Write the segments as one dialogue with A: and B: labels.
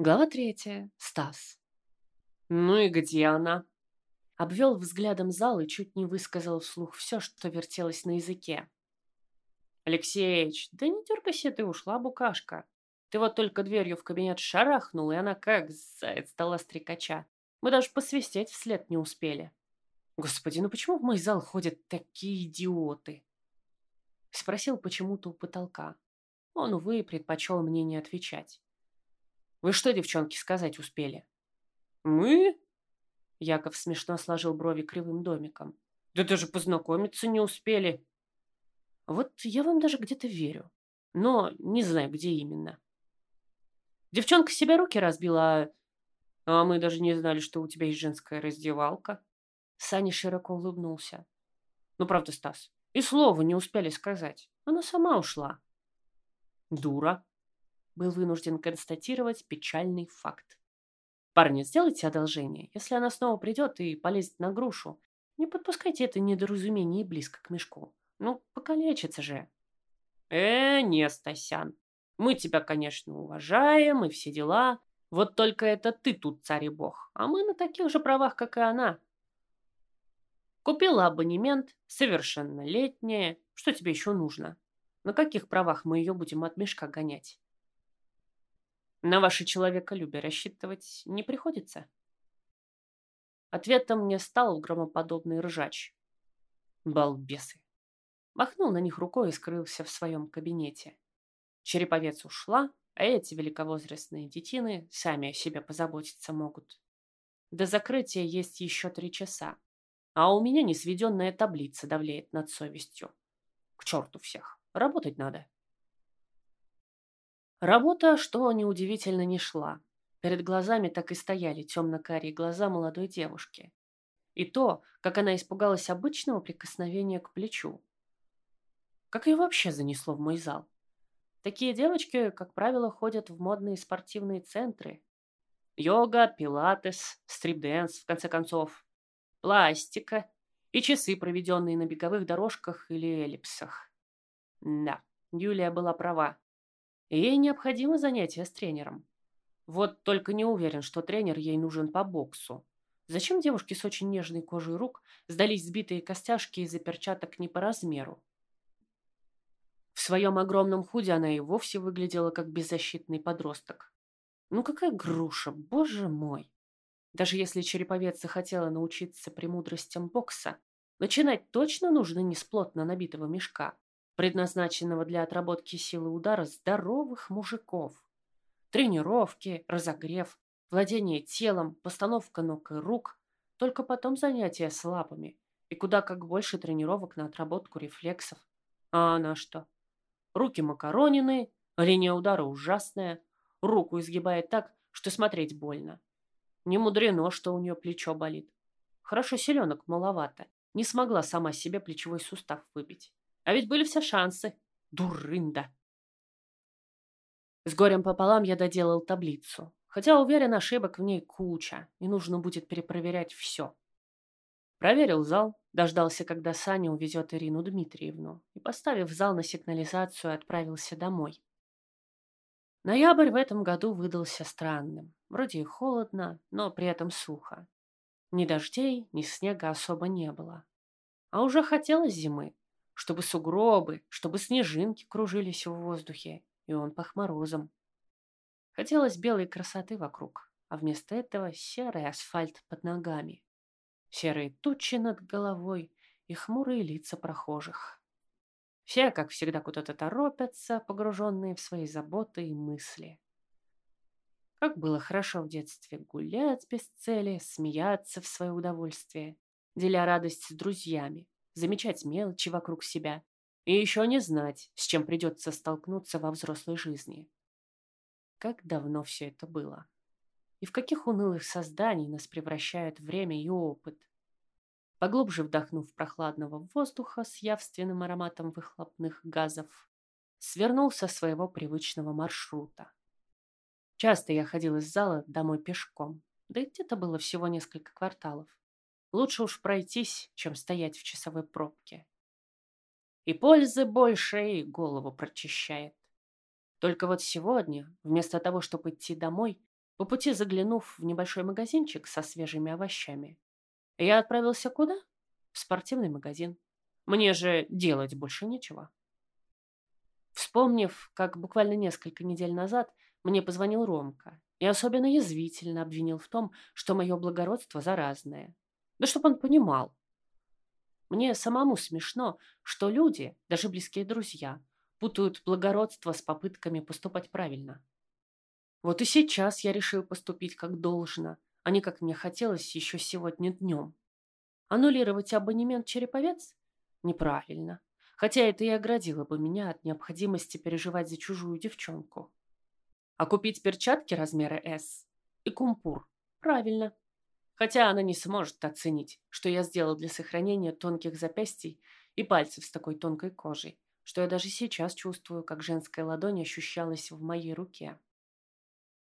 A: Глава третья. Стас. «Ну и где она?» Обвел взглядом зал и чуть не высказал вслух все, что вертелось на языке. «Алексеич, да не дергайся ты, ушла букашка. Ты вот только дверью в кабинет шарахнул, и она как заяц стала стрекача. Мы даже посвистеть вслед не успели. Господи, ну почему в мой зал ходят такие идиоты?» Спросил почему-то у потолка. Он, увы, предпочел мне не отвечать. «Вы что, девчонки, сказать успели?» «Мы?» Яков смешно сложил брови кривым домиком. «Да даже познакомиться не успели». «Вот я вам даже где-то верю, но не знаю, где именно». «Девчонка себе руки разбила, а мы даже не знали, что у тебя есть женская раздевалка». Саня широко улыбнулся. «Ну, правда, Стас, и слова не успели сказать. Она сама ушла». «Дура», был вынужден констатировать печальный факт. Парни, сделайте одолжение. Если она снова придет и полезет на грушу, не подпускайте это недоразумение близко к мешку. Ну, покалечится же. Э, не, Стасян. Мы тебя, конечно, уважаем и все дела. Вот только это ты тут царь и бог, а мы на таких же правах, как и она. Купила абонемент, совершеннолетняя. Что тебе еще нужно? На каких правах мы ее будем от мешка гонять? На ваше человеколюбие рассчитывать не приходится? Ответом мне стал громоподобный ржач. Балбесы. Махнул на них рукой и скрылся в своем кабинете. Череповец ушла, а эти великовозрастные детины сами о себе позаботиться могут. До закрытия есть еще три часа, а у меня несведенная таблица давлеет над совестью. К черту всех, работать надо. Работа, что неудивительно, не шла. Перед глазами так и стояли темно-карие глаза молодой девушки. И то, как она испугалась обычного прикосновения к плечу. Как ее вообще занесло в мой зал? Такие девочки, как правило, ходят в модные спортивные центры. Йога, пилатес, стрип-дэнс, в конце концов. Пластика и часы, проведенные на беговых дорожках или эллипсах. Да, Юлия была права. Ей необходимо занятие с тренером. Вот только не уверен, что тренер ей нужен по боксу. Зачем девушке с очень нежной кожей рук сдались сбитые костяшки из-за перчаток не по размеру? В своем огромном худе она и вовсе выглядела как беззащитный подросток. Ну какая груша, боже мой! Даже если череповец захотела научиться премудростям бокса, начинать точно нужно не с плотно набитого мешка, предназначенного для отработки силы удара здоровых мужиков. Тренировки, разогрев, владение телом, постановка ног и рук, только потом занятия с лапами и куда как больше тренировок на отработку рефлексов. А она что? Руки макаронины, линия удара ужасная, руку изгибает так, что смотреть больно. Не мудрено, что у нее плечо болит. Хорошо селенок маловато, не смогла сама себе плечевой сустав выбить. А ведь были все шансы. Дурында. С горем пополам я доделал таблицу. Хотя, уверен, ошибок в ней куча, и нужно будет перепроверять все. Проверил зал, дождался, когда Саня увезет Ирину Дмитриевну, и, поставив зал на сигнализацию, отправился домой. Ноябрь в этом году выдался странным. Вроде и холодно, но при этом сухо. Ни дождей, ни снега особо не было. А уже хотелось зимы чтобы сугробы, чтобы снежинки кружились в воздухе, и он пах морозом. Хотелось белой красоты вокруг, а вместо этого серый асфальт под ногами, серые тучи над головой и хмурые лица прохожих. Все, как всегда, куда-то торопятся, погруженные в свои заботы и мысли. Как было хорошо в детстве гулять без цели, смеяться в свое удовольствие, деля радость с друзьями, замечать мелочи вокруг себя и еще не знать, с чем придется столкнуться во взрослой жизни. Как давно все это было? И в каких унылых созданий нас превращают время и опыт? Поглубже вдохнув прохладного воздуха с явственным ароматом выхлопных газов, свернул со своего привычного маршрута. Часто я ходил из зала домой пешком, да и где-то было всего несколько кварталов. Лучше уж пройтись, чем стоять в часовой пробке. И пользы больше, и голову прочищает. Только вот сегодня, вместо того, чтобы идти домой, по пути заглянув в небольшой магазинчик со свежими овощами. Я отправился куда? В спортивный магазин. Мне же делать больше нечего. Вспомнив, как буквально несколько недель назад мне позвонил Ромка и особенно язвительно обвинил в том, что мое благородство заразное. Да чтоб он понимал. Мне самому смешно, что люди, даже близкие друзья, путают благородство с попытками поступать правильно. Вот и сейчас я решил поступить как должно, а не как мне хотелось еще сегодня днем. Аннулировать абонемент «Череповец»? Неправильно. Хотя это и оградило бы меня от необходимости переживать за чужую девчонку. А купить перчатки размера S и кумпур? Правильно. Хотя она не сможет оценить, что я сделал для сохранения тонких запястий и пальцев с такой тонкой кожей, что я даже сейчас чувствую, как женская ладонь ощущалась в моей руке.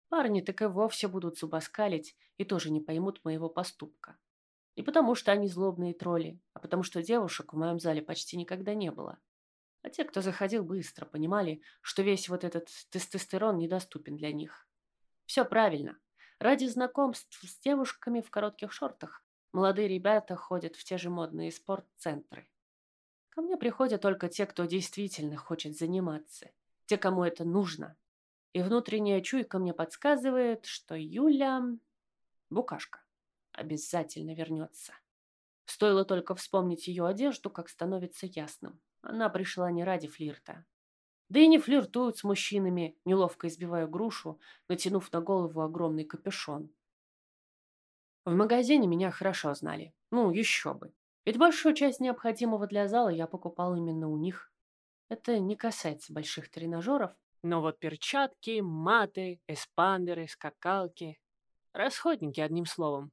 A: Парни так и вовсе будут зубоскалить и тоже не поймут моего поступка. Не потому, что они злобные тролли, а потому, что девушек в моем зале почти никогда не было. А те, кто заходил быстро, понимали, что весь вот этот тестостерон недоступен для них. Все правильно. Ради знакомств с девушками в коротких шортах молодые ребята ходят в те же модные спортцентры. Ко мне приходят только те, кто действительно хочет заниматься, те, кому это нужно, и внутренняя чуйка мне подсказывает, что Юля... Букашка. Обязательно вернется. Стоило только вспомнить ее одежду, как становится ясным. Она пришла не ради флирта. Да и не флиртуют с мужчинами, неловко избивая грушу, натянув на голову огромный капюшон. В магазине меня хорошо знали. Ну, еще бы. Ведь большую часть необходимого для зала я покупал именно у них. Это не касается больших тренажеров, но вот перчатки, маты, эспандеры, скакалки. Расходники, одним словом.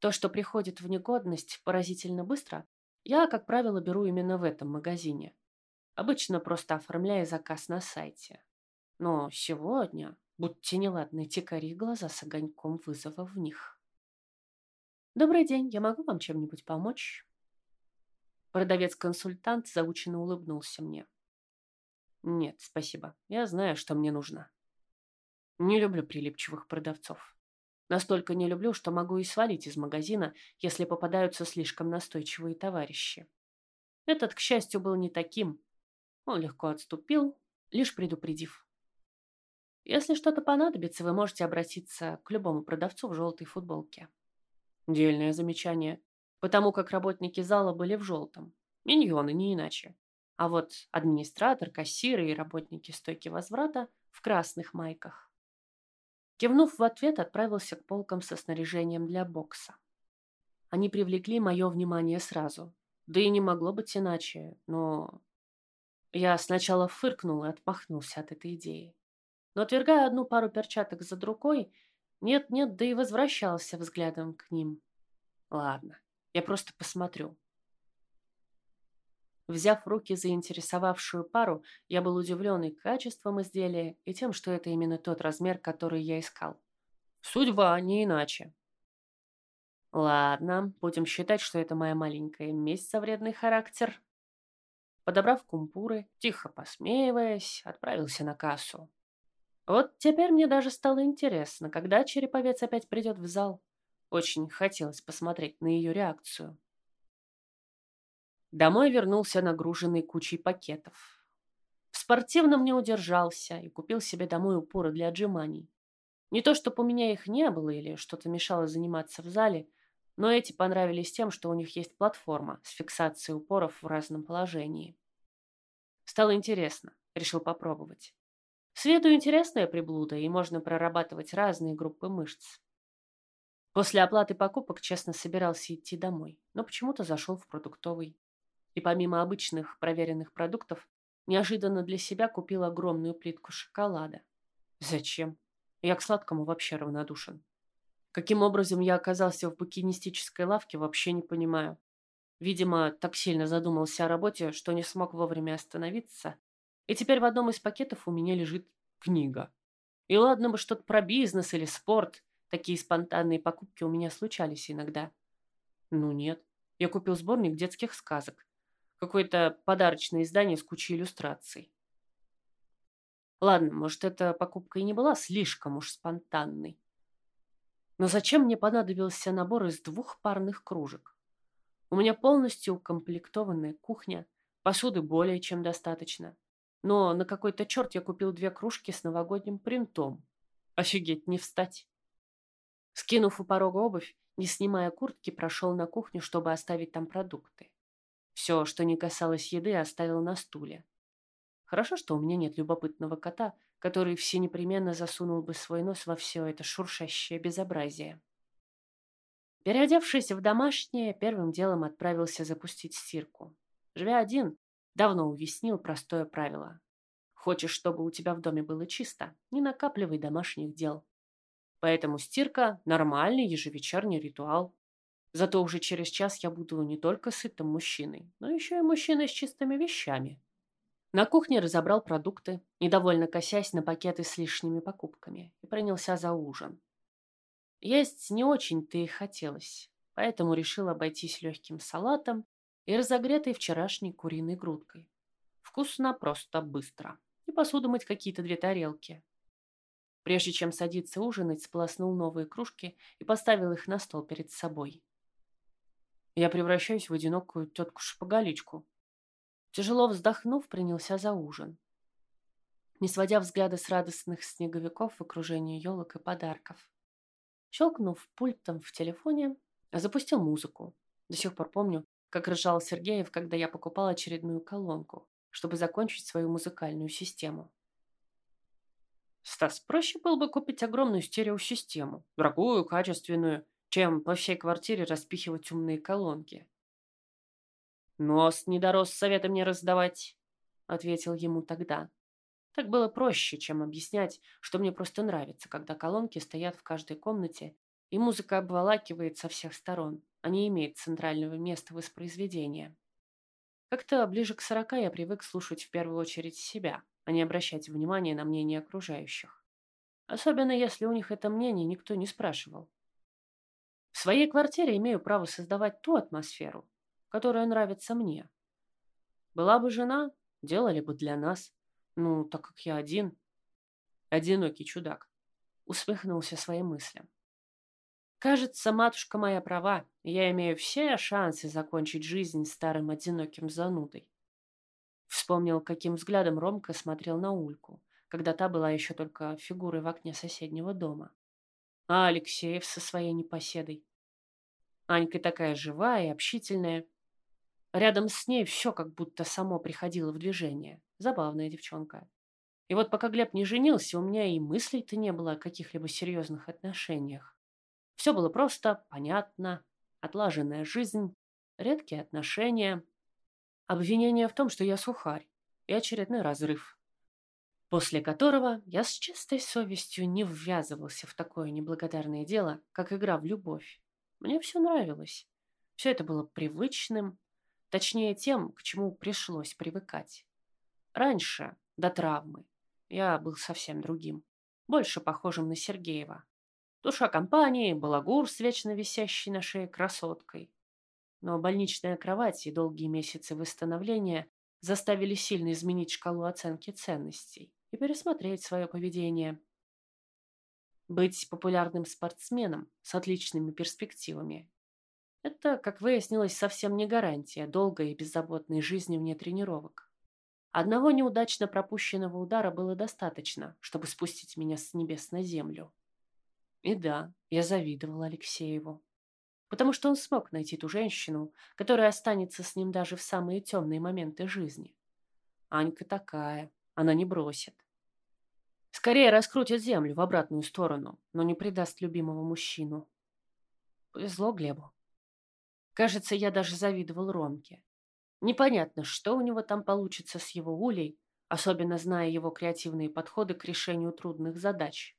A: То, что приходит в негодность поразительно быстро, я, как правило, беру именно в этом магазине. Обычно просто оформляя заказ на сайте. Но сегодня, будьте неладны, те кори глаза с огоньком вызова в них. «Добрый день, я могу вам чем-нибудь помочь?» Продавец-консультант заученно улыбнулся мне. Нет, спасибо. Я знаю, что мне нужно. Не люблю прилипчивых продавцов. Настолько не люблю, что могу и свалить из магазина, если попадаются слишком настойчивые товарищи. Этот, к счастью, был не таким. Он легко отступил, лишь предупредив. Если что-то понадобится, вы можете обратиться к любому продавцу в желтой футболке. Дельное замечание, потому как работники зала были в желтом. Миньоны, не иначе. А вот администратор, кассиры и работники стойки возврата в красных майках. Кивнув в ответ, отправился к полкам со снаряжением для бокса. Они привлекли мое внимание сразу. Да и не могло быть иначе, но... Я сначала фыркнул и отмахнулся от этой идеи. Но отвергая одну пару перчаток за другой, нет-нет, да и возвращался взглядом к ним. Ладно, я просто посмотрю. Взяв в руки заинтересовавшую пару, я был удивлен и качеством изделия, и тем, что это именно тот размер, который я искал. Судьба, не иначе. Ладно, будем считать, что это моя маленькая месть за вредный характер. Подобрав кумпуры, тихо посмеиваясь, отправился на кассу. Вот теперь мне даже стало интересно, когда череповец опять придет в зал. Очень хотелось посмотреть на ее реакцию. Домой вернулся нагруженный кучей пакетов. В спортивном не удержался и купил себе домой упоры для отжиманий. Не то, чтобы у меня их не было или что-то мешало заниматься в зале, но эти понравились тем, что у них есть платформа с фиксацией упоров в разном положении. Стало интересно, решил попробовать. Свету интересная приблуда, и можно прорабатывать разные группы мышц. После оплаты покупок честно собирался идти домой, но почему-то зашел в продуктовый и помимо обычных проверенных продуктов, неожиданно для себя купил огромную плитку шоколада. Зачем? Я к сладкому вообще равнодушен. Каким образом я оказался в букинистической лавке, вообще не понимаю. Видимо, так сильно задумался о работе, что не смог вовремя остановиться. И теперь в одном из пакетов у меня лежит книга. И ладно бы что-то про бизнес или спорт. Такие спонтанные покупки у меня случались иногда. Ну нет, я купил сборник детских сказок. Какое-то подарочное издание с кучей иллюстраций. Ладно, может, эта покупка и не была слишком уж спонтанной. Но зачем мне понадобился набор из двух парных кружек? У меня полностью укомплектованная кухня, посуды более чем достаточно. Но на какой-то черт я купил две кружки с новогодним принтом. Офигеть, не встать. Скинув у порога обувь, не снимая куртки, прошел на кухню, чтобы оставить там продукты. Все, что не касалось еды, оставил на стуле. Хорошо, что у меня нет любопытного кота, который все непременно засунул бы свой нос во все это шуршащее безобразие. Переодевшись в домашнее, первым делом отправился запустить стирку. Живя один, давно уяснил простое правило. Хочешь, чтобы у тебя в доме было чисто, не накапливай домашних дел. Поэтому стирка – нормальный ежевечерний ритуал. Зато уже через час я буду не только сытым мужчиной, но еще и мужчиной с чистыми вещами. На кухне разобрал продукты, недовольно косясь на пакеты с лишними покупками, и принялся за ужин. Есть не очень-то и хотелось, поэтому решил обойтись легким салатом и разогретой вчерашней куриной грудкой. Вкусно, просто быстро. И посуду мыть какие-то две тарелки. Прежде чем садиться ужинать, сполоснул новые кружки и поставил их на стол перед собой. Я превращаюсь в одинокую тетку-шпагаличку. Тяжело вздохнув, принялся за ужин. Не сводя взгляда с радостных снеговиков в окружении елок и подарков. Щелкнув пультом в телефоне, запустил музыку. До сих пор помню, как ржал Сергеев, когда я покупал очередную колонку, чтобы закончить свою музыкальную систему. Стас, проще было бы купить огромную стереосистему, дорогую, качественную, чем по всей квартире распихивать умные колонки. «Нос не дорос советы мне раздавать», — ответил ему тогда. Так было проще, чем объяснять, что мне просто нравится, когда колонки стоят в каждой комнате, и музыка обволакивает со всех сторон, а не имеет центрального места воспроизведения. Как-то ближе к сорока я привык слушать в первую очередь себя, а не обращать внимания на мнение окружающих. Особенно если у них это мнение никто не спрашивал. В своей квартире имею право создавать ту атмосферу, которая нравится мне. Была бы жена, делали бы для нас. Ну, так как я один. Одинокий чудак. Усмехнулся своим мыслям. Кажется, матушка моя права, я имею все шансы закончить жизнь старым одиноким занудой. Вспомнил, каким взглядом Ромка смотрел на Ульку, когда та была еще только фигурой в окне соседнего дома. А Алексеев со своей непоседой. Анька такая живая и общительная. Рядом с ней все как будто само приходило в движение. Забавная девчонка. И вот пока Глеб не женился, у меня и мыслей-то не было о каких-либо серьезных отношениях. Все было просто, понятно, отлаженная жизнь, редкие отношения, Обвинение в том, что я сухарь, и очередной разрыв. После которого я с чистой совестью не ввязывался в такое неблагодарное дело, как игра в любовь. Мне все нравилось. Все это было привычным, точнее тем, к чему пришлось привыкать. Раньше, до травмы, я был совсем другим, больше похожим на Сергеева. Душа компании, балагур с вечно висящей на шее красоткой, но больничная кровать и долгие месяцы восстановления заставили сильно изменить шкалу оценки ценностей и пересмотреть свое поведение. Быть популярным спортсменом с отличными перспективами – это, как выяснилось, совсем не гарантия долгой и беззаботной жизни вне тренировок. Одного неудачно пропущенного удара было достаточно, чтобы спустить меня с небес на землю. И да, я завидовал Алексееву потому что он смог найти ту женщину, которая останется с ним даже в самые темные моменты жизни. Анька такая, она не бросит. Скорее раскрутит землю в обратную сторону, но не предаст любимого мужчину. Повезло Глебу. Кажется, я даже завидовал Ромке. Непонятно, что у него там получится с его улей, особенно зная его креативные подходы к решению трудных задач.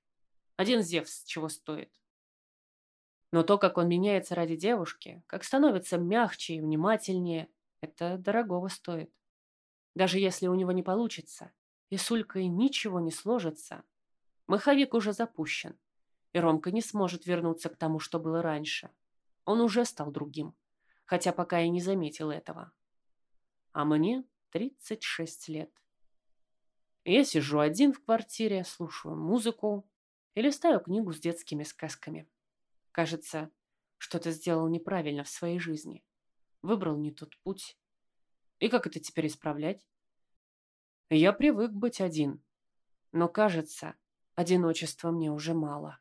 A: Один Зевс чего стоит. Но то, как он меняется ради девушки, как становится мягче и внимательнее, это дорогого стоит. Даже если у него не получится, и с Улькой ничего не сложится, маховик уже запущен, и Ромка не сможет вернуться к тому, что было раньше. Он уже стал другим, хотя пока и не заметил этого. А мне 36 лет. Я сижу один в квартире, слушаю музыку и листаю книгу с детскими сказками. Кажется, что-то сделал неправильно в своей жизни. Выбрал не тот путь. И как это теперь исправлять? Я привык быть один. Но, кажется, одиночества мне уже мало.